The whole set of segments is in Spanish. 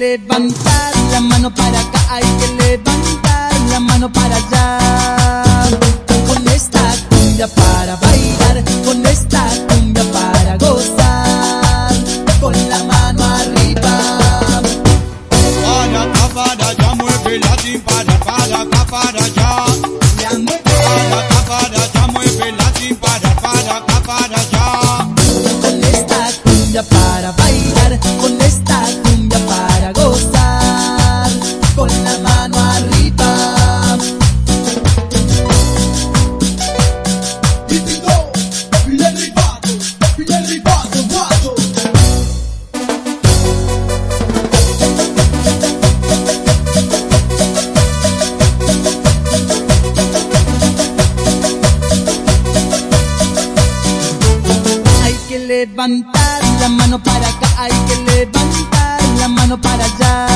levantar la mano para acá, hay que levantar la mano para allá. Con esta cumbia para bailar, con esta cumbia para gozar, con la mano arriba. Para acá, para allá, mueve la para para acá, para allá. levantar la mano para acá, hay que levantar la mano para allá.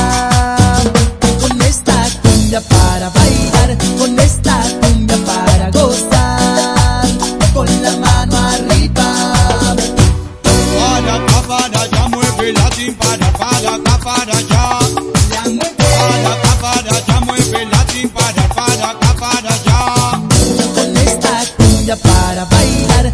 Con esta cumbia para bailar, con esta cumbia para gozar, con la mano arriba. Para acá, para allá, mueve la timpana, para acá, para allá. Para acá, para allá, mueve la timpana, para acá, para allá. Con esta cumbia para bailar.